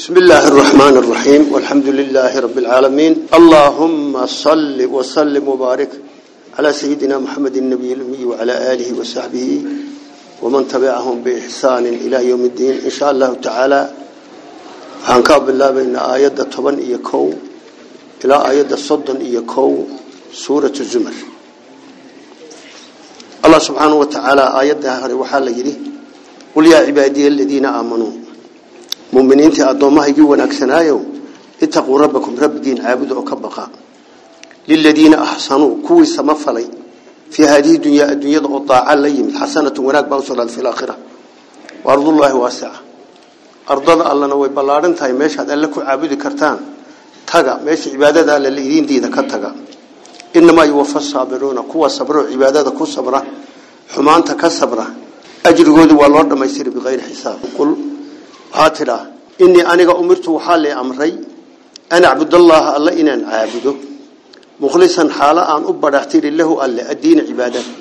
بسم الله الرحمن الرحيم والحمد لله رب العالمين اللهم صل وسلم وبارك على سيدنا محمد النبي الأمي وعلى آله وصحبه ومن تبعهم بإحسان إلى يوم الدين إن شاء الله تعالى كاب الله بين آيات طبن إيكو إلى آيات صدن إيكو سورة الزمر الله سبحانه وتعالى آياتها وحال يليه قل يا عبادي الذين آمنوا muminiintii addoommahagii wanaagsanaayow itaquu rabbakum rabbigiin caabuda oo ka baqa liladiina axsanuu kuwii samafalay fii haadihi dunyaa adduunyada oo daaca la yimid xasanatu wanaag baa usoo dhaal fi laakhira wa ardullaahi waasica ardada allana way ballaaran tahay meeshaad alle ku caabudi kartaan taga meesha cibaadada alle la idiin diida ka taga inamaa yuwafa saabiruuna kuwa sabra cibaadada ku sabra xumaanta ka sabra ajrigooda waa loo dhammaystiri biqayri xisaab aatira inii aniga umirtu waxaa lay amray an acbudallaha alla inaan caabudo mukhlisan xaalo aan u badhaxtiri lahu alle addiina cibaadada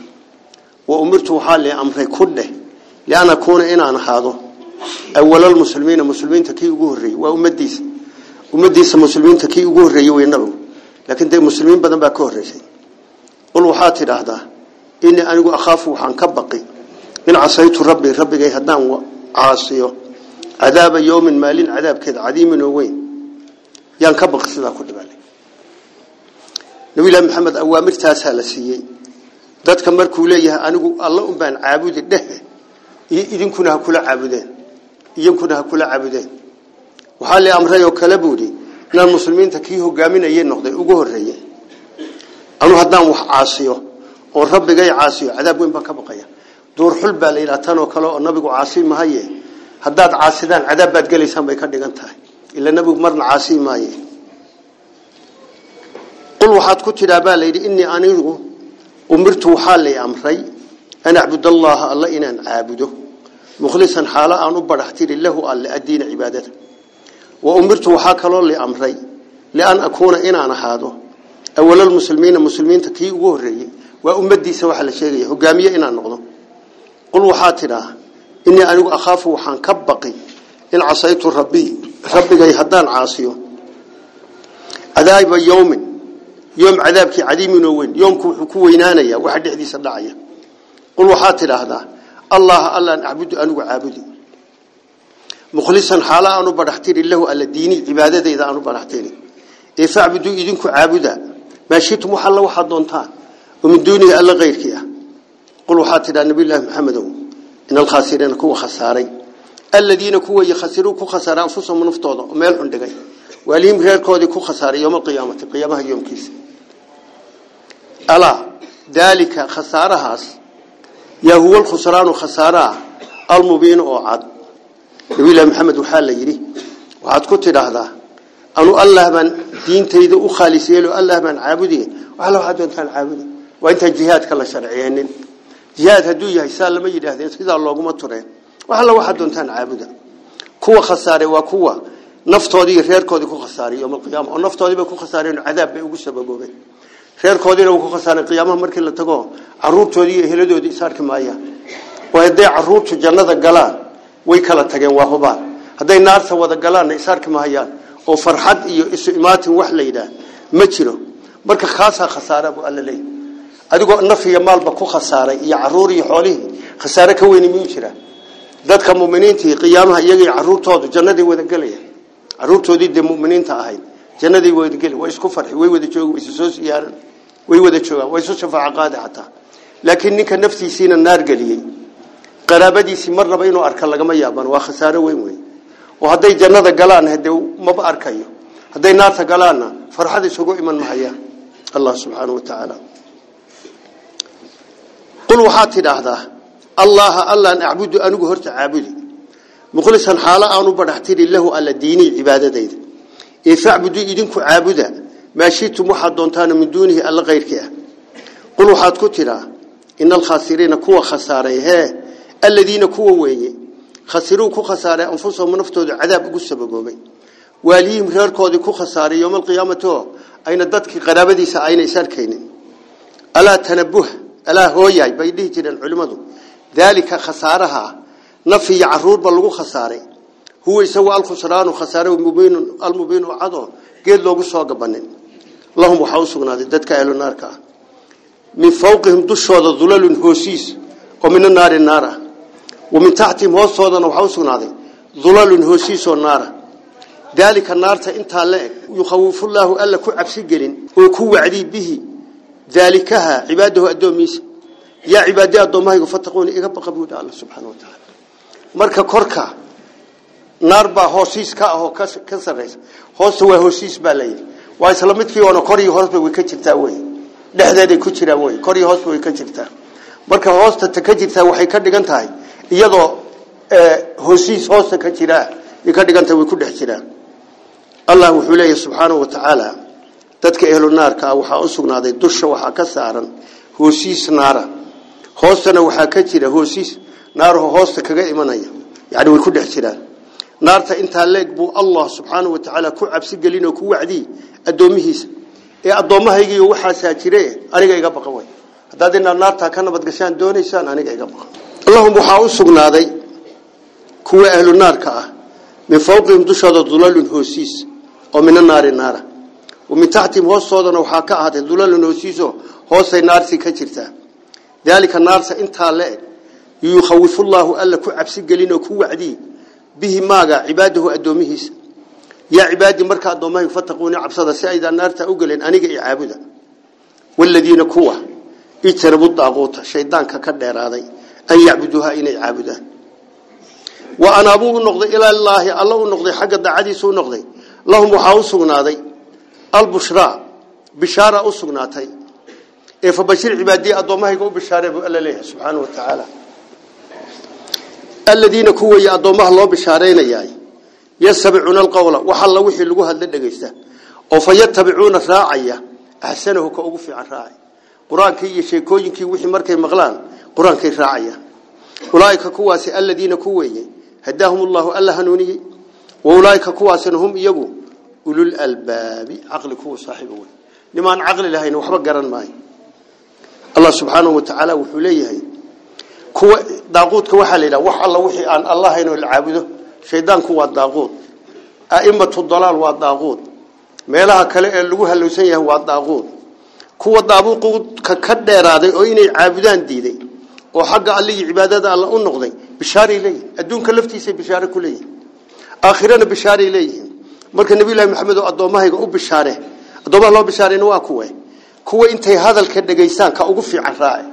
wa umirtu waxaa lay amray ku dheh lian akuuna inaan ahaado awalalmuslimiina muslimiinta kii ugu horreeyey waa ummadiisa ummadiisa muslimiinta kii ugu horreeyey wey nabigu laakiin dee muslimiin badan baa ka horreysay qul waxaad tidhaahdaa inii anigu akhaafu waxaan ka baqi in casaytu rabbii rabbigay haddaan caasiyo cadaaba yowmin maalin cadaabkeed cadiimin oo weyn yaan ka baqi sidaa ku dhibana nabilah maxamed awaamirtaasaa la siiyey dadka markuu leeyahay anigu alla un baan caabudi dheh iyo idinkuna ha kula caabudeen idinkuna ha kula caabudeen waxaa la amray oo kale buuhi inaan muslimiinta kii hogaaminayey noqday ugu horeeye anuu haddaan wax caasiyo oo rabbigay caasiyo cadaab weyn baan ka baqaya duur xul baa la yidhaha haddaad caasidaan cadaab baad gelaysaan bay ka dhigan tahay ilaa nebigu marna caasi maaye qul waxaad ku tidhaa baa layidhi anigu umirtu waxaa lay amray an acbud alla inaan caabudo mukhlisan xaalo aan u badhaxtiri lahu alle addiina cibaadada wa umirtu waxaa kaloo lay amray lian akuuna inaan ahaado awalalmuslimiina muslimiinta kii ugu horreeyey waa ummaddiisa waxa la sheegaya hogaamiye inaan noqdo qul waxaa tidhaa إني أنا أخاف وحن كبقي إن عصيت ربي ربي جاي هدا العاصيو أذاب يوم يوم عذابك عديم نوين يوم كو كوينانية واحد يحدي صدعية قل وحات له هذا الله ألا أن أعبد أنا أعبدي مخلصا حالا أنا برحتي لله على ديني عبادة إذا أنا برحتي إذا أعبدوا إذنك عابدا ما شئت محلا وحد دونتان ومن دوني ألا غيرك قل وحات النبي الله محمد أمه. in alkhasiriina kuwa khasaaray aladiina kuwa yakhasiruu ku khasaaray anfusahum naftooda oo meel xun dhigay waalihim reerkoodii ku khasaaray yowma alqiyaamati qiyaamaha yoomkiisa alaa daalika khasaarahaas yaa huwa lkhusraanu khasaaraah almubiinu oo cad nabilahi maxamed waxaa la yidhi waxaad ku tidhaahdaa anu allah baan diintayda u khaalis yeelo allah baan caabudeen waxala waxaa doontaan caabudi waa intaan jihaadka la yaad haduu yahay saa lama yidhaahdeen sidaa looguma tureen wax alla waxaad doontaan caabuda kuwa khasaaray waa kuwa naftoodii reerkoodii ku khasaaray yawm alqiyaama oo naftoodiibay ku khasaareen cadaab bay ugu sababoobeen reerkoodiina wuu ku khasaareen qiyaamaha markii la tago caruurtoodii iyo heladoodii is arki maayaan waa hadday jannada galaan way kala tageen waa hubaan hadday naarta wada galaanna is arki oo farxad iyo isu wax la yidhaah ma jiro marka khaasaa khasaara buu alla leeyahy adigoo nafiga maalba ku khasaaray iyo caruur iyo xoolihii khasaare ka weyn miyuu jira dadka muuminiintii qiyaamaha iyagii caruurtoodu jannadii wada galayaan caruurtoodii dee muuminiinta ahayd jannadii wada gali way isku farxi way wada joogi way soo siyaaran way wada joogaan way soo shafaaca qaadi xataa laakiin ninka naftiisiina naar geliyey qaraabadiisii marnaba inuu arka lagama yaaban waa khasaare weyn weyn oo hadday jannada galaan hadee maba arkayo hadday naarta galaanna farxad isugu iman mahayaan allah subxaanahu wa tacaala قل waxaad tidhaahdaa allaha allan acbudu anigu horta caabudi mukhlisan xaalo aanu badhaxtiri lahu alla diinii cibaadadayda ee facbudu idinku caabuda maa shiitum waxaad doontaan min duunihi alla kayrkii ah qul waxaad ku tidhaa ina alkhaasiriina kuwa khasaaray hee aladiina kuwa weeye khasiruu ku khasaaray anfusahum naftooda cadaab ugu sababoobay waaliyihim reerkoodii ku khasaaray yowma alqiyaamati oo ayna dadkii qaraabadiisa aynaysan arkaynin alaa tanabuha alaa hooyahay bay dhihi jireen culimmadu daalika khasaaraha nafiyo caruurba lagu khasaaray huwa isagu alkhusraanu khasaare mubiinun almubiinu cado geed loogu soo gabanin lahum waxaa u sugnaaday dadka ahlunaarka ah min fawqihim dushooda dulalun hoosiis oo mina naari naara wa min taxtihim hoostoodana waxaa u sugnaaday dulalun hoosiis oo naara daalika naarta intaa la eg yukhawifullaahu alla ku cabsi gelin oo ku wacdii bihi aalikaha cibaadahu adoomiisa yaa cibaadee adoomahaygu fataquuna iga baqa buud alla subxaana wa tacaala marka korka naarbaa hoosiis ka ahoo ka saraysa hoosta waa hoosiis baa layidhi waa isla midkii oona kor iyo hoosba way ka jirtaa wey dhexdeeday ku jiraan wey kor iyo hoosba way ka jirtaa marka hoosta ta ka jirtaa waxay ka dhigan tahay iyadoo hoosiis hoosta ka jiraa ay dadka ehlu naarka ah waxaa u sugnaaday dusha waxaa ka saaran hoosiis naara hoostana waxaa ka jira hoosiis naaruhu hoosta kaga imanaya yani way ku dhex jiraan naarta intaa leeg buu allah subxaanau watacaala ku cabsi gelin oo ku wacdii adoomihiisa ee addoommahaygiiyo waxaasaa jire aniga iga baqan way inaad naartaa ka nabadgashaan doonaysaan aniga iga baqan allahum waxaa u sugnaaday kuwa ahlu naarka ah min fawqihim dushooda dulalun hoosiis oo mina naari naara min taxtim hoostoodana waxaa ka ahaatay dulalan hoosiiso hoosay naarsi ka jirtaa daalika naarsa intaa le-eg yukhawifullaahu alla ku cabsi gelin oo ku wacdii bihi maaga cibaadahu addoomihiisa yaa cibaadii marka addoomahaygu fataquuni cabsada si aydaan naartaa u geleen aniga i caabuda waaladiina kuwa ijtanabu daaquuta shaydaanka ka dheeraaday an yacbuduuha inay caabudaan wa anaabuu u noqday ilaalaahi alla u noqday albushraa bishaara u sugnaatay ee fa bashir cibaadii addoommahayga u bishaaree buu alla leeyahay subxaana wa tacaala aladiina kuway addoommaha loo bishaaraynayaay yastabicuna alqowla waxalla wixii lagu hadla dhegaysta oo fa yatabicuuna raacaya axsanahu ka ugu fiican raacay qur-aankii iyo sheekooyinkii wixii markay maqlaan qur-aankay raacaya ulaaika kuwaasi aladiina ku weeye hadaahum ullahu alla hanuuniyey wa ulaaika kuwaasina hum iyagu أولو الألباب عقل كو صاحبه لمن عقل لهين وحبا قرن ماي الله سبحانه وتعالى وحليه كو داغوت كو حليلا وح الله وحي أن الله إنه العابده شيطان كو الداغوت أئمة الضلال والداغوت meelaha kale ee lagu haluusan yahay waa daaquud kuwa daabuuqka ka dheeraaday oo inay caabudaan diiday oo xagga alle iyo cibaadada alla u noqday bishaari leeyihin adduunka laftiisa bishaare ku leeyihin aakhirana bishaare leeyihin marka nabilahi maxamed oo adoomahayga u bishaare adoomaha loo bishaarayna waa kuwe kuwa intay hadalka dhegaysaan ka ugu fiican raace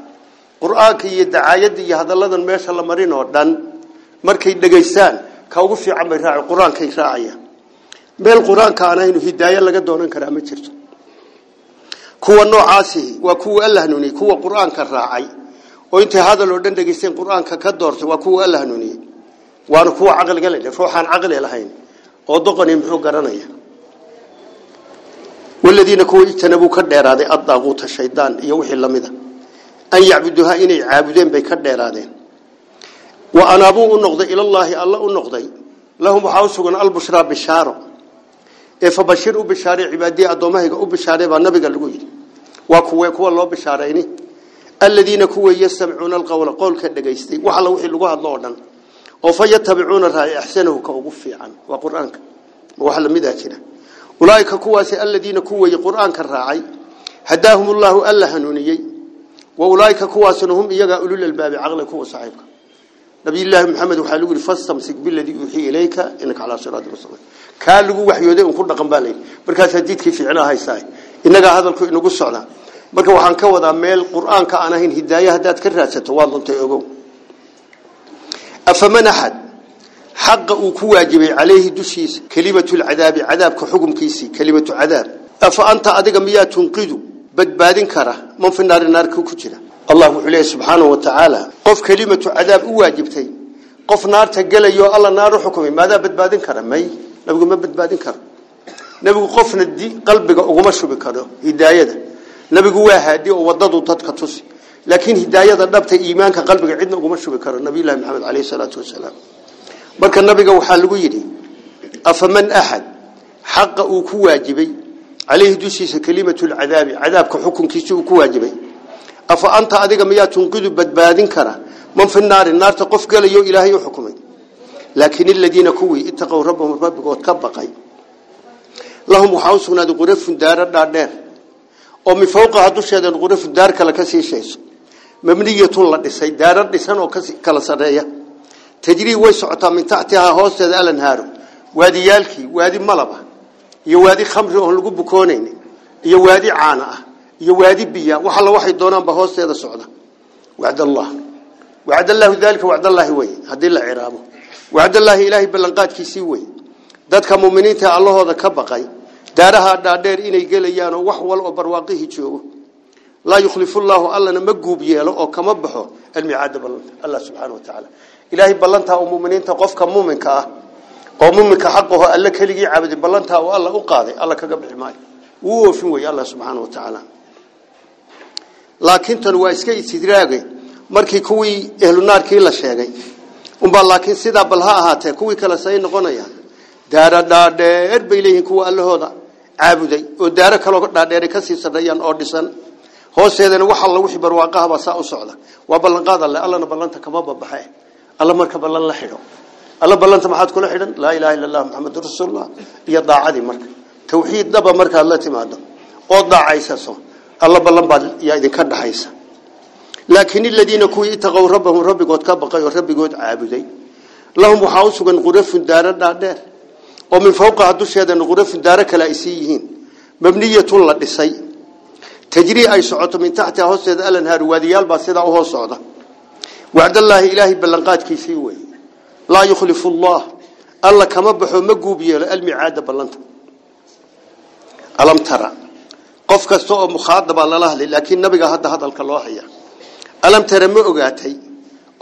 qur iyo dacaayadda iyo hadalladan meesha la marin dhan markay dhegaysaan ka ugu fiican bay raace qur-aankay raacaya meel qur-aanka aan laga doonan karaa ma jirto kuwa noocaasihi waa kuwa alla kuwa qur raacay oo intay hadal oo dhan dhegaysteen ka doortay waa kuwa alla hanuuniyey waana kuwa caqligale ruuxaan caqli lahayn oo doqoni muxuu garanaya والذين كوي تنبو كديرادين الضاغوت الشيطان iyo wixii lamida an yaabuduha inay caabudeen bay ka dheeraadeen wa anabu unqda ila allah alla unqday lahum hawsugan al bushra bisharo ee fabashiru bishari ibadi adomahayga u bishaaree baa nabiga lagu yiri waa kuwe kuwa loo bishaareyni alladina kuwa yasma'una alqawla qawlka dhageystay waxa la wixii lagu hadlo oo dhan oo fayatabicuuna raaya axsanahu ka ugu fiican waa qur-aanka wax lamidaa ah jira ulaaika kuwaasi aladiina kuweeye qur-aanka raacay hadaahum ullaahu alla hanuuniyey wa ulaaika kuwaasina hum iyagaa ulul albaabi caqli kuwa saaxiibka nabiyulaahi maxamed waxaa lagu yidhi fastamsik biladii uuxii ilayka inaka calaa siraati mustaqim kaa lagu waxyooday un ku dhaqan baa layidhi markaasaa jidkii fiicnaa haysaa innagaa hadalku inagu socdaa marka waxaan ka wadaa meel qur-aanka aan ahayn hidaaye haddaad ka raadsato waad luntay ogow أفمن أحد حق واجب عليه دشيس كلمة العذاب عذاب كحكم كيسي كلمة عذاب أفأنت أدق مياه تنقذ بدبادن كره من في النار النار كوكجرة الله عليه سبحانه وتعالى قف كلمة عذاب واجبتي قف نار تجلى يو الله نار حكمي ماذا بدبادن كره ماي نبغى ما بدبادن كره نبقى قف ندي قلبك ومشو بكره هداية نبقى واحد وتدك تتكتسي laakiin hidaayada dhabta iimaanka qalbiga cidna uguma shubi karo nabiyullaahi maxamed caleyhi salaatu wasalaam marka nabiga waxaa lagu yidhi afaman axad xaqa uu ku waajibay caleyhi dushiisa kelimatulcadaabi cadaabka xukunkiisa uu ku waajibay afa anta adiga miyaa tunqidu badbaadin kara man fi naari naarta qof gelayo ilaahay u xukumay laakiin iladiina kuwii itaqow rabbahum rabbigood ka baqay lahum waxaa u sugnaaday qurafun daara dhaadheer oo min dusheeda qurafun daar kale ka sii shayso mabniyatun la dhisay daara dhisan oo kala sareeya tajrii way socotaa min tactihaa hoosteeda alanhaaru waadiyaalkii waadi malaba iyo waadi khamri oon lagu bukoonayn iyo waadi caana ah iyo waadi biya wax alla waxay doonaanba hoosteeda socda wacd allah wacd allahu dalika wacd allahi way hadii la ciraabo wacd allahi ilaahi ballanqaadkiisii way dadka muuminiinta allahooda ka baqay daaraha dhaadheer inay gelayaan oo wax wal oo barwaaqihii joogo laa yukhlifu llaahu allana ma guub yeelo oo kama baxo almicaada ballanta allah subxaana wa tacaala ilaahay ballantaa u muminiinta qofka muminka ah oo muminka xaqaho alle keligii caabudi ballantaa u alla u qaaday alla kaga bixi maayo wuu oofin weeye allah subxaana wa tacaala laakiin tan waa la sheegay unbaa laakiin sidaa bal ahaatee kuwii kale say noqonayaan daara dhaadheer bay leeyihiin kuwa allahooda caabuday oo daaro kaloo dhaadheeray kasii sarreeyaan oo dhisan hooseedana waxa la wixii barwaaqaha ba saa u socda waa balan qaad alle allana balanta kama babaxay alla marka balan la xiro alla balanta maxaad kula xidhan laa ilaaha illallah muhammadur rasuulullah iyo daacadi marka tawxiid daba marka la timaado oo daacaysa soo alla balan baad yaa idin ka dhaxaysa laakiin alladina kuwi itaqaw rabbahum rabbigood ka baqay oo rabbigood caabuday lahum waxa uu sugan qurafun daara dhaadheer oo min fawqa dushada qurafun daara kala isiin mabniyatu la dhisay tajrii ay socoto min taxtiha hoosteeda alanhaaru waadiyaalbaa sidaa uhoos socda wacdallaahi ilaahay ballanqaadkiisii wey laa yukhlifu allah alla kama baxo ma guub yeelo almicaada ballanta alam tara qof kasta oo mukhaadabaa lala hadlay laakiin nabiga hadda hadalka loo haya alam tara ma ogaatay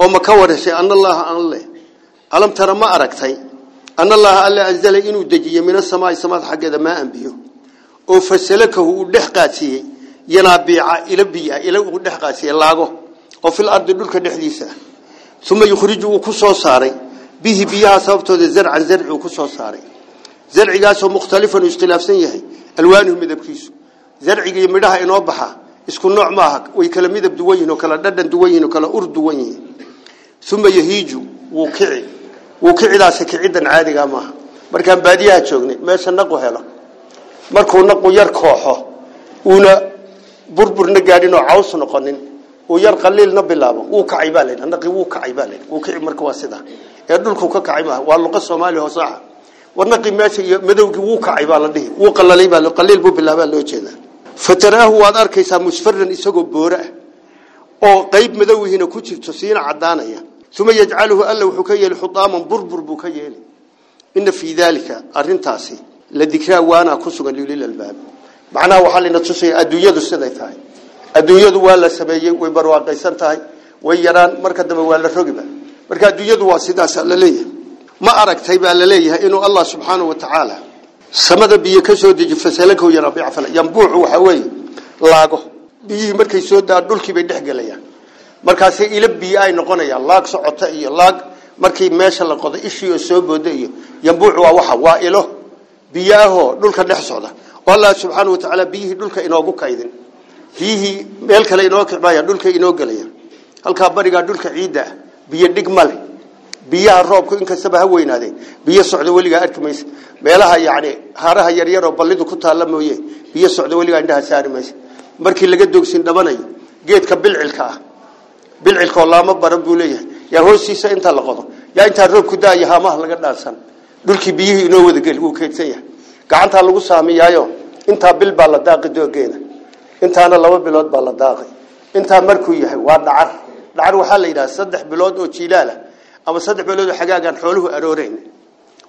oo ma ka warheshay anallaaha anle alam tara ma aragtay anallaaha alla anzala inuu dejiyo min asamaai samaad xaggeeda maa anbiyo oo fasalakahu uu dhex qaadsiiyey ينابيع إلى بيع إلى ودح قاسي لاغو وفي الأرض دول كده حديثه ثم يخرجوا كسو صاري به بيع سببته زرع زرع وكسر صاري زرع قاسو مختلفا واختلاف ألوانه مذا مدبكيسو زرع يمدها إنو بحا اسكو نوع ماهك ويكلم مذا بدوينه كلا ددن دوينه كلا أرض دوينه ثم يهيجوا وكعي وكعي لا سكعدا عادي جامه مركان باديها شغني ما سنقو هلا مركو نقو يركوها ونا burburna gaadhin oo caws noqonin uu yar qaliilna bilaabo wuu kacay baa laydha naqi wuu kacay baa laydha wuu waa sidaa ee dhulku ka kacay waa luqa soomaali hoosaha warnaqi meesha iyo madowgii wuu kacay baa la dhihi qalalay baa qaliil buu bilaabaa loo jeedaa fataraahu waad arkaysaa musfaran isagoo boora ah, oo qayb madowihina ku jirto siina cadaanaya uma yajcaluhu alla wuxuu ka yeeli xudaaman burbur buu ka yeeli ina fii daalika arintaasi la dikraa waana ku sugan lililalbaab macnaha waxaa lina tusaya adduunyadu siday tahay adduunyadu waa la sameeyey way barwaaqaysan tahay way yaraan marka dambe waa la rogiba marka adduunyadu waa sidaasaa laleeyahay ma aragtay baa laleeyahay inuu allah subxaanau watacaala samada biyo ka soo deji fasalanyambuucu waxaa weeye laago biyihii markay soo daan dhulkii bay dhex gelayaan markaasi ilo biyo ay noqonayaan laag socota iyo laag markii meesha la qoday ishii soo booda iyo waa waxa waa ilo biyo dhulka dhex socda allah subxaana wa tacaala biyihii dhulka inoogu kaydin biyihii meel kale inoo kicmaya dhulka inoo gelaya halkaa barigaa dhulka ciidda ah. biyo dhig male biyaha roobku inkastaba ha weynaadeen biyo socda weligaa arki maysa meelaha yacni haraha yaryaroo ballidu ku taalla mooye biyo socda weligaa indhaha saari markii laga doogsin dhabanayo geedka bilcilka ah bilcilkaoo baran buu leeyahay yaa hoostiisa la qodo yaa intaa roobku daaya haamaha laga dhaansan dhulkii biyihii inoo wadageli wuu keedsan yahay gacantaa lagu saamiyaayo intaa bil baa la daaqi doogeeda intaana laba bilood baa la daaqi intaa markuu yahay waa dhacar dhacar waxaa la yidhaha saddex bilood oo jiilaalah ama saddex bilood oo xagaagaan xooluhu arooreyn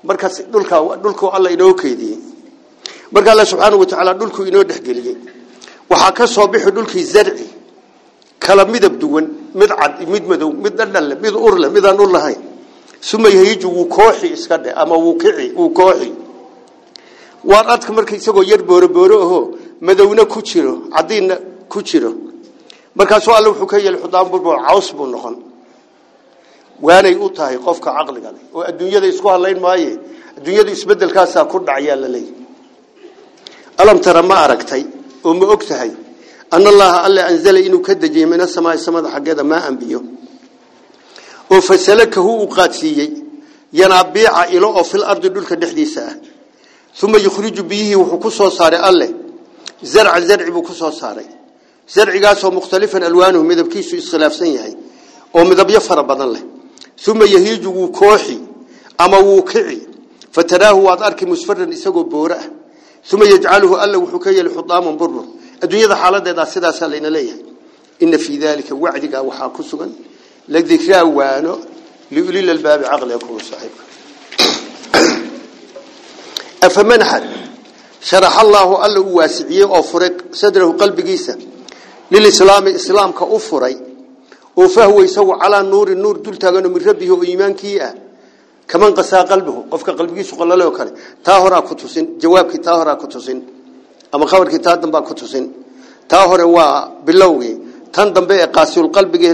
markaas dhulka dhulku alla inoo keydiyey marka alla subxaana watacaala dhulku inoo dhexgeliyey waxaa ka soo bixi dhulkii zarci kala midab duwan mid cad mid madow mid dhadhanle mid urle midaan ur lahayn uma wuu kooxi iska dhe ama wuu kici wuu kooxi waa adka marka isagoo yar boorobooro aho madowna ku jiro cadiinna ku jiro markaasuu alle wuxuu ka yeelay xudaan burbur caws buu noqon waanay u tahay qofka caqliga leh oo adduunyada isku hadlayn maaye adduunyadu isbedelkaasaa ku dhacayaa la leeyahy alam tara ma aragtay oo ma og tahay ana allaha alle anzala inuu ka dejiyey min asamaa'i samada xaggeeda maa anbiyo oo fasalakahu uu qaadsiiyey yanaabiica ilo oo fil ardi dhulka dhexdiisa ah uma yukhriju biyihii wuxuu ku soo saaray alleh zarcan zarci buu ku soo saaray zarcigaasoo mukhtalifan alwaanuhu midabkiisu iskhilaafsan yahay oo midabyo fara badan leh uma yahiiju wuu kooxi ama wuu kici fataraahu waad arki musfaran isagoo boore ah uma yajcaluhu alla wuxuu ka yeeli xudaaman burbur adduunyada xaaladeedaa sidaasaa layna leeyahay ina fii daalika wacdigaa waxaa ku sugan la dikraa waano liulil albaabi caqliga kuwa saaxiibka afaman xad sharax allaahu alla u waasiciyey oo furay sadrahu qalbigiisa lilislaami islaamka u furay oo fahwa isagu calaa nuuri nuur dul taagano min rabbihi oo iimaankii ah kaman qasaa qalbihu qofka qalbigiisu qalalo kale taa horaa ku tusin jawaabkii taa horaa ku tusin ama khabarkii taa dambaa ku tusin taa hore waa bilowgii tan dambe ee qaasilqalbiga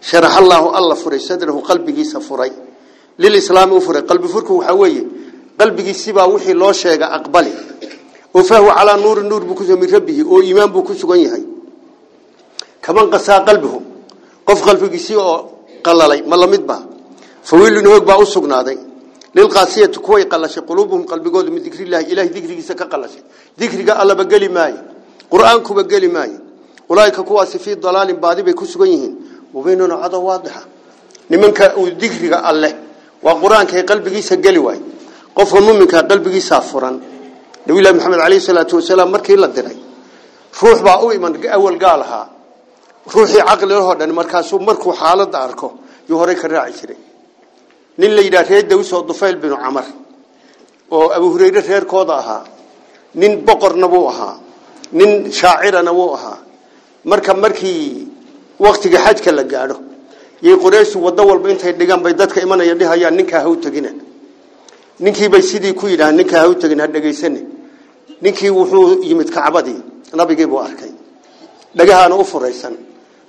شرح الله الله فري صدره قلبي سفري للإسلام وفري قلبي فركه حوي قلبي سبا وحي لو شيغا اقبلي وفهو على نور النور بكوسه من ربه او ايمان بكوسغن يحي كمان قسا قلبه قف قلبي سي او قللي ما لميد با فويل نوغ با وسغناداي للقاسيه كوي قلش قلوبهم قلبيغود من ذكر الله اله ذكريسا كقلش ذكرغا الله بغلي ماي قرانكو بغلي ماي اولئك كوا في ضلال بادي بكوسغن يحين mubiinun cod waadixa nimanka uu dikriga alleh waa qur-aankay qalbigiisa geli waay qofka muminkaa qalbigiisaa furan nabilahi maxamed aleyh salaatu wasalaam markii la diray ruux baa u iman awal gaal ahaa ruuxii caqlilahoo dhan markaasuu markuu xaaladda arko yuu horey ka raaci jiray nin la yidhaha reer dawsoo dufayl binu camar oo abu hureyre reerkooda ahaa nin boqorna wuu ahaa nin shaacirana wuu ahaa marka markii waqtiga xajka la gaadho yay quraysh wada walba intay dhigan bay dadka imanaya dhihayaan ninka ha u tagina ninkii bay sidii ku yiraahdeen ninka ha u tagina dhageysane ninkii wuxuu yimid kacbadii nabigii buu arkay dhagahaana u furaysan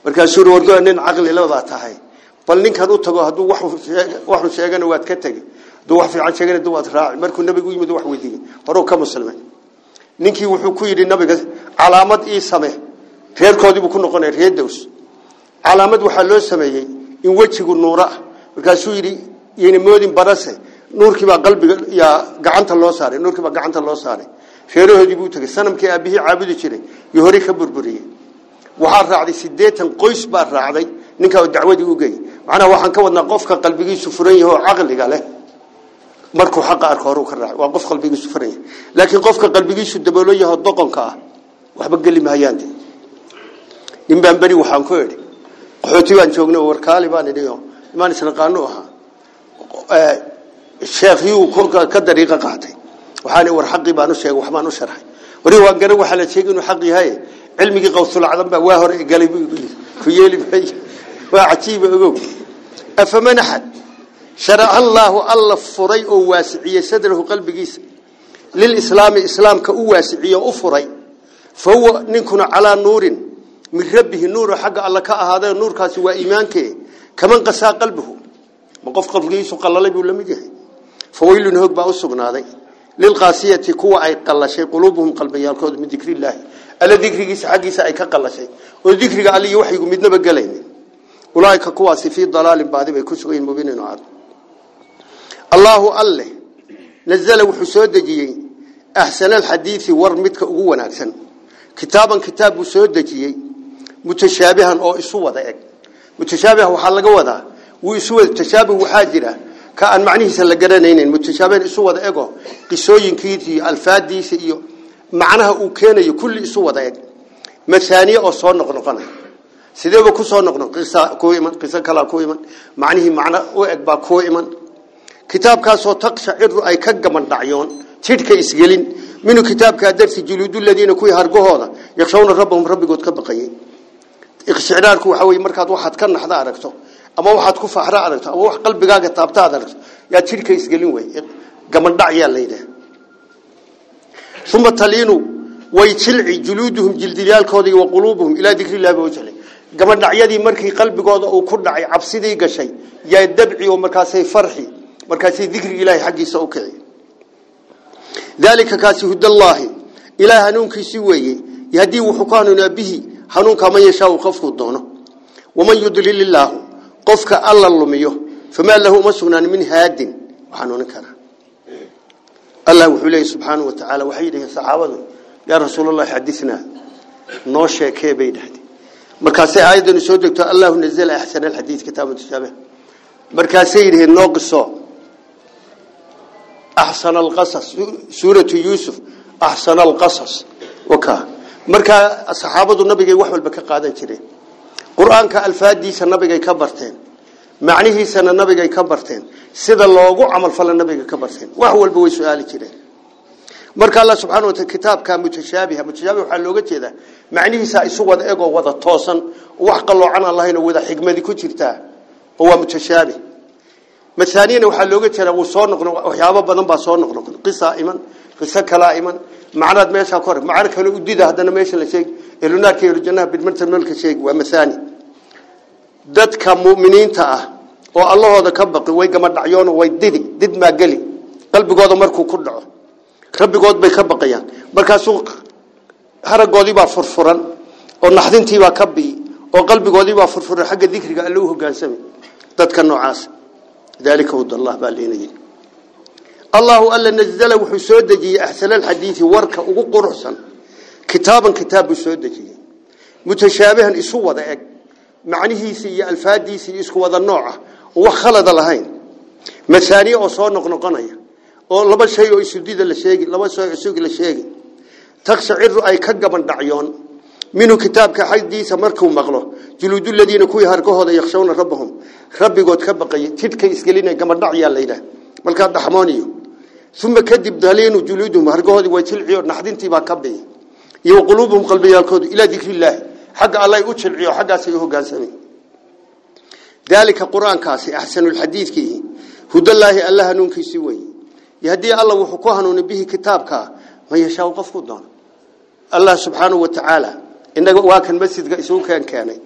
markaasuu wargo nin caqli laba tahay bal ninkan u tago haduu wax wax sheegana waad ka tagi duu wax fiican sheegana waad raaci markuu nabigu yimid wax weydiiyay horuu ka muslimay ninkii wuxuu ku yiri nabiga calaamad ii same reerkoodii buu ku noqonay reer daws calaamad waxaa loo sameeyey in wejigu nuura markaasuu yidhi yayna moodin barase nuurkiibaa qalbiga yaa gacanta loo saaray nuurkiibaa gacanta loo saaray reerahoodii buu tagay sanamkii aabbihii caabudi jiray iyo horey ka burburiyey waxaa raacday siddeetan qoys baa raacday ninkaa dacwadii u geeyey macnaha waxaan ka wadnaa qofka qalbigiisu furan yahay oo caqliga leh markuu xaqa arko horuu ka raacay waa qof qalbigiisu furan yahay laakiin qofka qalbigiisu daboolo yahay doqonka ah waxba geli mahayaan nin baan beri waxaan ku idhi qaxooti baan joogna warkaali baan idhiyo imaan isnaqaanu ahaa eh, sheekhyuu ka dariiqo qaatay waxaana war xaqii baan u sheegay waxbaan u sharxay wari waan garan waxaa la sheegay inuu xaq yahay cilmigii qawsulacdan baa waa hore galay ku yeeli waa cajiiba ogow afaman axad sharaca allaahu alla furay oo waasiciyey sadrahu qalbigiisa lilislaami islaamka u waasiciyey oo u furay fa huwa ninkuna calaa nuurin من ربه النور حق الله هذا النور كاسي وإيمانك كمن قسى قلبه مقف قلبه قال لي بيقول لم يجهد فويل هوك بأسبنا هذا للقاسية كوا أي قل شيء قلوبهم قلبي الكود من ذكر الله ألا ذكر جس حق جس أي كقل شيء وذكر علي وحي مدنا بقلين أولئك كوا في ضلال بعد بيكسرين مبين نعاد الله الله نزل وحسود جي أحسن الحديث ورمتك هو ناكسن كتابا كتاب وسود جي mutashaabihan oo isu wada eg mutashaabih waxa laga wadaa wuu isu wada tashaabih waxa jira ka aan macnihiisa la garanaynin mutashaabihan isu wada ego qisooyinkiisii alfaadiisa iyo macnaha uu keenayo kulli isu wada eg masaaniye oo soo noqnoqona sideeba ku soo noqno qisa ku iman qisa kala ku iman macnihi macna oo eg baa ku iman kitaabkaas oo taqshaciru ay ka gaban dhacyoon jidhka isgelin minu kitaabka darsi juluudul ladina ku hargahooda yaqshawna rabbahum rabbigood ka baqayeen استعدادك وحوي مركات واحد كان حدا عرقته أما واحد كفى حدا عرقته أما واحد قلب جاك تابتة عرقته يا تلك يسجلين وين قمر دعيا ليده ثم تلينوا ويتلعي جلودهم جلديال كودي وقلوبهم إلى ذكر الله بوجهه قمر دعيا دي مركي قلب جوده أو كل دعي عبسدي قشي يا الدبعي ومركاسي فرحي مركاسي ذكر الله حقي سأوكعي ذلك كاسي هد الله إله نونك سويه يهدي وحكاننا به hanuunka man yashaau qofkuu doono waman yudlil illaahu qofka alla lumiyo famaa lahu uma sugnaan min haadin waxaanuunin karaa allah wuxuu leeyay subxaanau wa tacaala waxay yidhaheen saxaabadu yaa rasuulalahi xadinaa noo sheekee bay dhahdeen markaasay aayadanu soo degto allahu nazla axsana alxadii kitaaban tutaabe markaasay yidhaheen noo qiso axsana alqasas suuratu yuusuf axsana alqasas wakaa marka saxaabadu nabigay wax walba ka qaadan jireen quraanka alfaadiisa nabigay ka barteen macnihiisana nabigay ka barteen sida loogu camal fala nabiga ka barteen wax walba way su'aali jireen marka allah subhanahu wa ta'ala kitaabka mutashaabiha mutashaabiha waxa looga jeeda macnihiisa isu wada ego wada toosan wax qaloocan allah inuu wada xigmadi ku jirtaa oo waa mutashaabih mathaniina waxa looga jeeda uu soo noqon waxyaabo badan baa soo noqon qisa iman qiso kala iman macnaad meesha kor macna kale u dida hadana meesha la sheeg elunaarka iyo jannaha bidmanta sheeg waa masani dadka muuminiinta ah oo allahooda ka baqi way gama dhacyoon way didi did ma gali qalbigooda markuu ku dhaco rabbigood bay ka baqayaan markaas haragoodii baa furfuran oo naxdintii baa ka bi oo qalbigoodii baa furfuran xagga dikriga allahu ah hogaansamay dadka noocaas dalika hudallah baa leenayay الله ألا نزل وحسود دجي أحسن الحديث ورك وقرصا كتابا كتاب سود دجي متشابها إسوة ذاك معنيه سي الفادي سي إسكوة ذا النوع وخلد لهين مثاني أصور نقنقنية أو لبا شيء يسديد لشيء لبا شيء يسوق لشيء عرض أي كقبا دعيون منه كتاب حديث مركو مغلو جلود الذين كوي ذا يخشون ربهم ربي قد كبقي تدك إسكالين كما دعيا الليلة بل دحمانيه uma kadib daleenu juluudum hargahoodii way jilciyo naxdintii baa ka biy iyo quluubuhum qalbiyaalkoodu ilaa dikrilaahi xagga allay u jilciyo xaggaasay hogaansamay daalika qur-aankaasi axsanulxadiidkii hudalaahi alla hanuunkiisii weeye haddii alla wuxuu ku hanuuni bihi kitaabka ma yashaa qofku doono allah subxaanahu wa tacaala inaga waa kan masjidka isugu keen keenay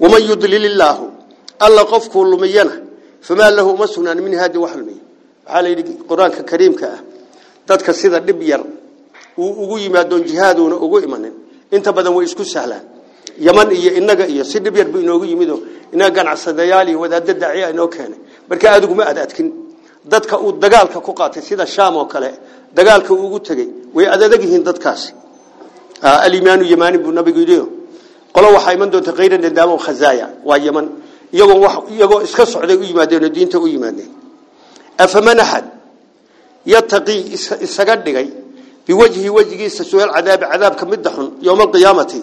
waman yudlil illaahu alla qofkuu lumiyana famaa lahu uma sugnaan min haadi wax lumiya waxaa quraanka kariimka ah dadka sida dhib yar uu ugu yimaadoon jihaaduuna ugu imanin inta badan way isku sahlaan yaman iyo inaga iyo si dhib yar buu yimido inaga ganacsadayaal iyo wadaadda inoo keenay marka aad uguma aad adkin dadka uu dagaalka ku qaatay sida shaam oo kale dagaalka ugu tegey way adadag yihiin dadkaasi ah, alimaanu yamani buu nabigu yidhi qolo waxaa iman doonta khayra nadaamo khazaaya waa yaman iyagoo iyagoo iska socday u yimaadeen diinta u yimaadeen أفمن أحد يتقي السجد جاي بوجه وجهه سوء العذاب عذاب كم يدحون يوم القيامة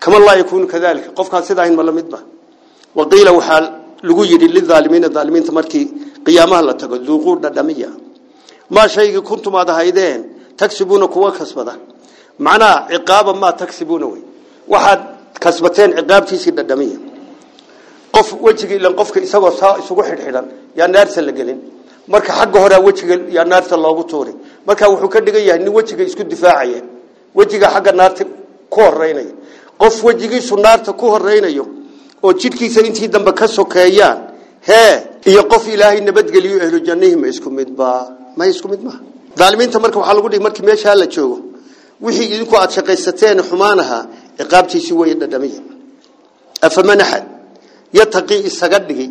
كما الله يكون كذلك قف كان سداين ولا مدبه وقيل وحال لجوجي للظالمين الظالمين تمركي قيامها لا تقول ذوقور دمية ما شيء كنتم هذا هيدين تكسبون قوة كسبة معناه عقابا ما تكسبونه وحد كسبتين عقاب تيسير الدمية qof wejiga ilan qofka isagoo saa isugu xidhxidhan yaa naarta la marka xagga horaa wejiga yaa naarta loogu tuuri marka wuxuu ka dhigan yahay nin wejiga isku difaacaya wejiga xagga naarta ku horeynaya qof wejigiisu naarta ku horeynayo oo jidhkiisa intii dambe ka sokeeyaan hee iyo qof ilaahay nabadgeliyo ehlujannihii ma isku mid baa ma isku mid maha daalimiinta marka waxaa lagu dhigi markii meeshaa la joogo wixii idinku aad shaqaysateen xumaan ahaa ciqaabtiisii weeye afaman axad يتقي السجدي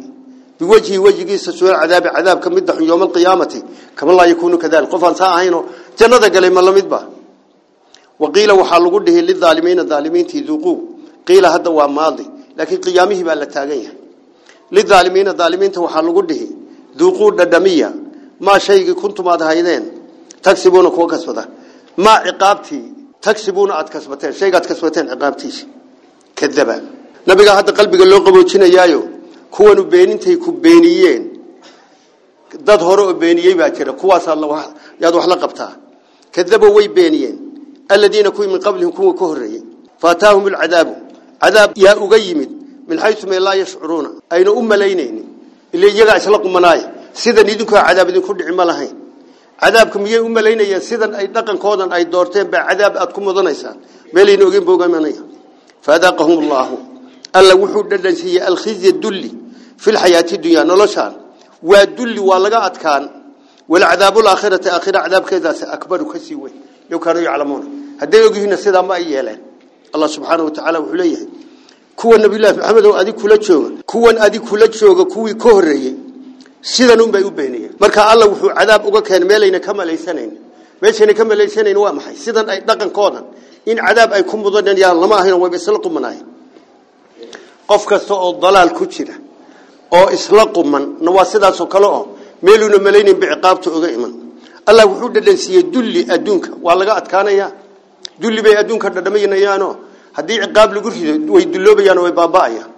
بوجه وجهي سوء عذاب عذاب كم يدح يوم القيامة كم الله يكون كذلك قفان ساعينه جنة قال ما لم يدبه وقيل وحلقوده للظالمين الظالمين تذوقوا قيل هذا هو ماضي لكن قيامه بقى لتاغيه للظالمين الظالمين وحلقوده ذوقوا الدمية ما شيء كنتم هذين تكسبون كوكس كسبته ما عقابتي تكسبون أتكسبتين شيء أتكسبتين عقابتي كذبان nabigaa hadda qalbiga loo qaboojinayaayo kuwanu beenintay ku beeniyeen dad hore oo beeniyey baa jira kuwaasayaad wax la qabtaa kadaba way beeniyeen aladiina kuwii min qablihim kuwa ka horreeyey faataahum alcadaabu cadaab yaa uga yimid min xaysu meel laa yashcuruuna ayna u malaynaynin ila iyagaa isla qumanaaya sidan idinkoo cadaab idinku dhici ma lahayn cadaabka miyay u malaynayeen sidan ay dhaqankoodan ay doorteen baa cadaab aad ku mudanaysaan meelayna ogeyn boogamanaya faadaaqahum allaahu alla wuxuu dhadhansiiyey alkhizya dulli fi lxayaati dunya noloshaan waa dulli waa laga adkaan walcadaab laakhirati aakhira cadaabkeedaasi akbaru kasii weyn low kaanuu yaclamuuna hadday ogyihiinna sidaa ma ay yeeleen allah subxaana wa tacala wuxuu leeyahay kuwa nabiyullaahi maxamed oo adig kula jooga kuwan adig kula jooga kuwii ka horreeyey sidan unbay u beeniyeen marka alla wuxuu cadaab uga keenay meelayna ka malaysanayn meeshayna ka malaysanayn waa maxay sidan ay dhaqankoodan in cadaab ay ku mudanayaan lama ahayn wayba isla qumanaayeen qof kasta oo dalaal ku jira oo isla quman waa sidaasoo kale oo meeluuna malaynin biciqaabta oga iman allah wuxuu dhadhansiiyey dulli adduunka waa laga adkaanayaa dulli bay adduunka dhadhamaynayaano haddii ciqaab lagu rido way dulloobayaan way baaba'ayaan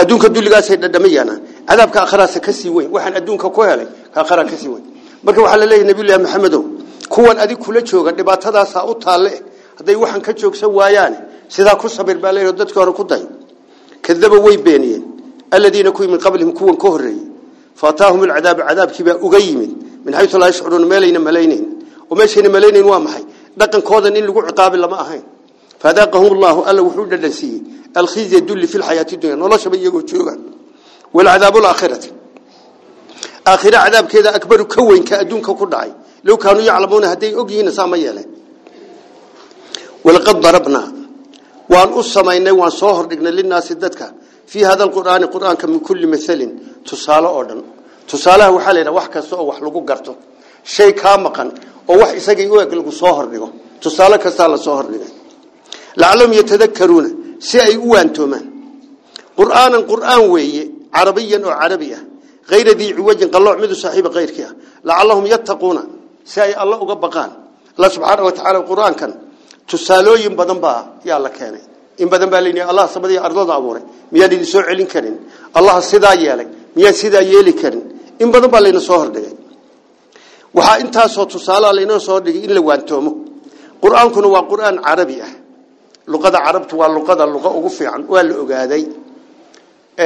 adduunka dulligaasay dhadhamayaan cadaabka akhiraasa ka sii weyn waxaan adduunka ku helay ka akhira ka sii weyn marka waxaa la leeyahay nabiyullaahi maxamedow kuwan adig kula jooga dhibaatadaasaa u taalle eh hadday ka joogsan waayaan sidaa ku sabir baa leeyahay dadka hore ku day kadaba way beeniyeen alladina kuwa min qablihim kuwan ka horeeyay faataahum alcadaab cadaabki baa uga yimid min haythu la yashurun malayna malaynin oo meeshayna malaynin waa maxay dhaqankooda in lagu ciqaabi lama ahayn fadaqahum allah alla wuxuu dhadhansiyay alkhizya dulli fil hayati dunya nolosha bay iyagu joogan wal cadaab al akhirati akhira cadaabkeeda akbar ka weyn ka adduunka ku dhacay law kaanu yaclamuuna haday og yihiin saama yeeleen walaqad darabna وأن أسمى إنه وأن صهر دقنا لنا الددك في هذا القرآن القرآن كم كل مثال تصالة أردن تصالة وحالنا وحكا سوء وحلقو قرطو شيء كامقا ووح إساقي يوهي قلقو صهر دقنا تصالة كسالة صهر دقنا لعلهم يتذكرون سيئي أوانتوما قرانا قرآن وي عربيا وعربيا غير ذي عوج قالوا عمدوا صاحب غيرك لعلهم يتقون سي الله أقبقان الله سبحانه وتعالى القرآن كان tusaalooyin badan baa yaa la keenay in badan baa leeyahay Allah samadi ardada abuuray miyaan idin soo celin karin Allah sidaa yeelay miyaan sidaa yeeli karin in badan baa leena soo hordhigay waxa intaas oo tusaale ah leena soo dhigay in la waantoomo quraankuna waa quraan carabi ah luqada carabtu waa luqada luqa ugu fiican waa la ogaaday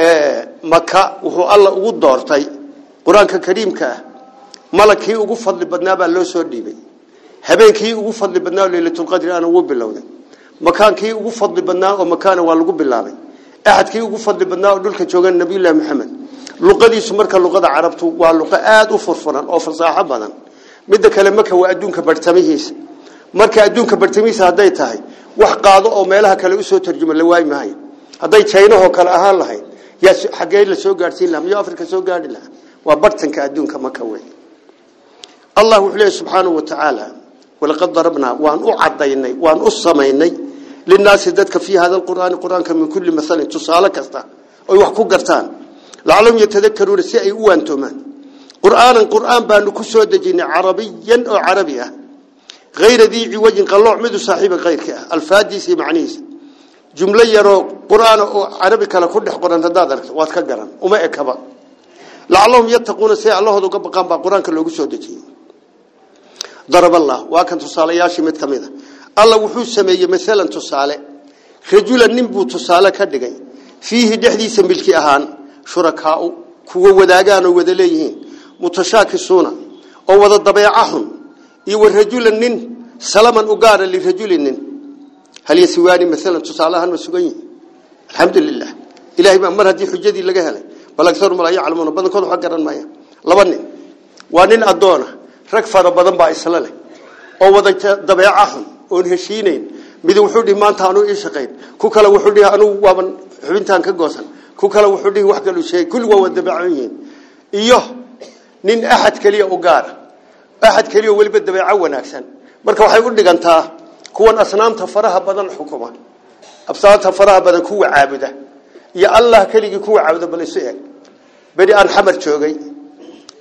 ee maka wuxuu alla ugu doortay quraanka kariimka ah malakii ugu fadli badnaa baa loo soo dhiibay habeenkii ugu fadli badnaa leylatulqadri aan ugu bilowday makaankii ugu fadli badnaa oo makaana waa lagu bilaabay axadkii ugu fadli badnaa oo dhulka joogan nabiyullaahi maxamed luqadiisu marka luqada carabtu waa luqo aada u furfuran oo fasaaxo badan midda kale maka waa adduunka barhtamihiisa marka adduunka barhtamihiisa hadday tahay wax qaado oo meelaha kale usoo tarjuma la waayi maayo hadday jaynahoo kale ahaan lahayd yaa xaggee la soo gaadhsiin laha miyo afrika soo gaadhi laha waa bartanka adduunka maka wey allah wuxuu leey ولقد ضربنا وان أعضيني وان أصميني للناس ذاتك في هذا القرآن قرآن من كل مثل تصالك أستا ويحكو قرتان لعلهم يتذكرون سيئي وانتمان قرآنا قرآن بأن كسو دجين عربيا أو عربية غير ذي عوج قالوا عمد صاحب غيرك الفاديس معنيس جملة يرو قرآن أو عربي كلا كل قرآن تدادر واتكقرن وما إكبا لعلهم يتقون سيئ الله ذو قبقان بقرآن كلا كسو دجين daraballah waa kan tusaalayaashii mid ka mid a ah. alla wuxuu sameeyey maalan tusaale rajulan nin buu tusaale ka dhigay fiihi dhexdiisa milki ahaan shurakaau kuwa wadaagaan oo wada leeyihiin mutashaakisuuna oo wada dabeeca xun iyo wa rajulan nin salaman u gaara lirajulin nin hal yasiwaani maalan tusaalahaan ma sugan yihin alxamdulilah ilahay baa mar haddii xujadii laga helay bal agarumala rag fara badan baa isla leh oo wada dabeeca xun oon heshiinayn midi wuxuu dhihi maanta anuu ii ku kale wuxuu dhihi anugu waaban xubintaan ka goosan ku kale wuxuu dhihi wax kaluu sheegay kulli waa wada iyo nin axad keliya u gaara axad keliya weliba dabeeco wanaagsan marka waxay u dhigantaa kuwan asnaamta faraha badan xukuma absaata faraha badan kuwa caabuda iyo allah keligii kuwa caabuda bal isu eg aan xamar joogay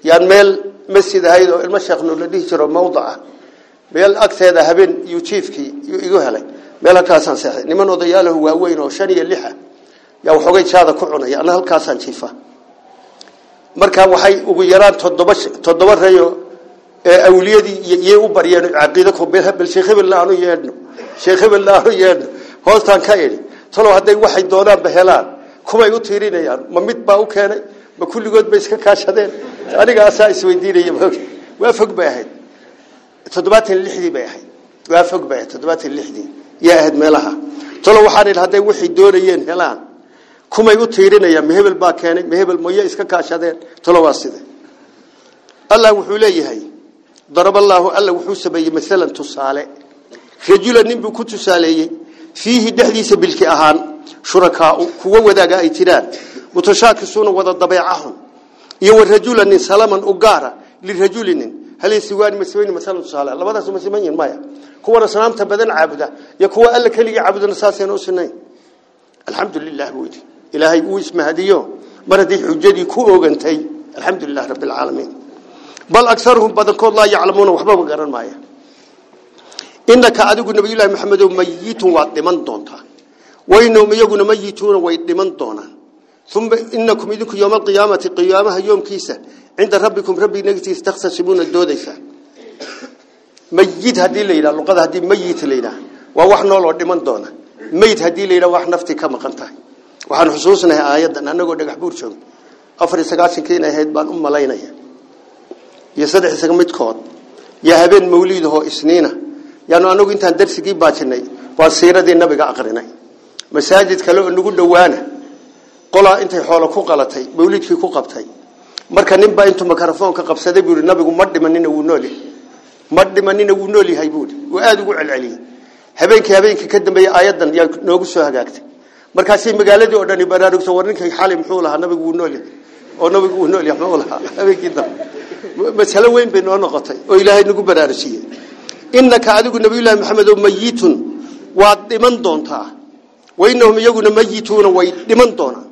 yaan meel masjid ahayd ilmo sheekhnuu la dhihi jiro mawda ah meel agteeda habeen yuu jiifkii igu helay meel halkaasaan seexay niman odayaalahu waaweyn oo shan iyo lixa ah. yaa waxoogay jaada ku cunaya anna halkaasaan jiifa markaa waxay ugu yaraan toddoba toddoba reeyo ee awliyadii iyay u baryeen caqiida ku bal sheekh hebel aanu sheekh hebel aanu yeedhno hoostaan ka idhi talow hadday waxay doonaanba helaan kumay u tiirinayaan ma mid baa u keenay ma kulligood bay iska kaashadeen anigaasaa isweydiinay waa fog bay ahayd toddobaatan lixdii bay ahayd waa toddobaatan lixdii yaa ahayd meelaha talo waxaan idhi hadday waxay doonayeen helaan kumay u tiirinayaan ma hebel keenay ma hebel iska kaashadeen talo waa side allah wuxuu leeyahay daraballaahu alla wuxuu sameeyey maalan tusaale rajula nin ku tusaaleeyey fiihi dhexdiisa bilki ahaan shurakaau kuwo wadaaga ay jiraan متشاكسون وضد ضبيعهم يو الرجل أن سلاما أقارا للرجل هل يسوان مسوين مثلا صالح لبدا سو مسمين مايا كو رسلام تبدن عبدا يا كو قال كلي عبد نساسين وسنين الحمد لله بودي إلهي او اسمه هديو مردي حجدي كو اوغنتي الحمد لله رب العالمين بل اكثرهم بدكو لا يعلمون وحبا ما غران مايا انك ادغو نبي الله محمد ميت وادمن دونتا وينهم يغو ميتون ويدمن دونان ثم إنكم إذنكم يوم القيامة قيامها يوم كيسة عند ربكم ربي نجتيس تختصمون الدوديسة ميت هدي ليلة لقد هدي ميت ليلة ووح نولو دمان دونا ميت هدي ليلة وح نفتي كما قنتها وحن حصوصنا آيات أن نقول لك حبور شون أفر سقاسين كينا هيد بان أم لينا يصدح سقمت كود يا هبين موليده إسنينه yaanu anagu intaan darsigii baajinay waan siiradii nabiga aqrinay masaajid kale oo nagu dhawaana qolaa intay xoolo ku qalatay mawlidkii ku qabtay marka ninbaa intuu mikrofoonka qabsaday buui nabigu ma dhimanina wuu nool ma dhimanina wuu nool yahay buui uu aada ugu celceliyey habeenkii habeenkii ka dambeeyey aayadan yaa noogu soo hagaagtay markaasay magaaladii oo dhani baraarugso war ninkay xali muxuu lahaa nabigu wuu nool yahay oo nabigu wuu nool yahay muxuu habeenkii dambe masalo weyn bay noo noqotay oo ilaahay nagu baraarujiyey innaka adigu nabiyullaahi maxamed oo mayitun waad dhiman doontaa وإنهم يجون ميتون ويدمن دونا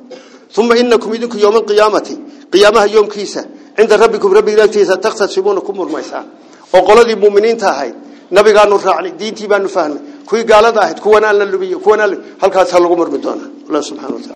ثم إنكم يدكم يوم القيامة قيامها يوم كيسة عند ربكم ربي لا تيسا تقتصبون كمر ميسان وقال المؤمنين تهاي نبي قالوا راعي دينتي بأنه فهم كوي قال ضاهد كوانا للبي كوانا هل كانت هل غمر بدونا الله سبحانه وتعالى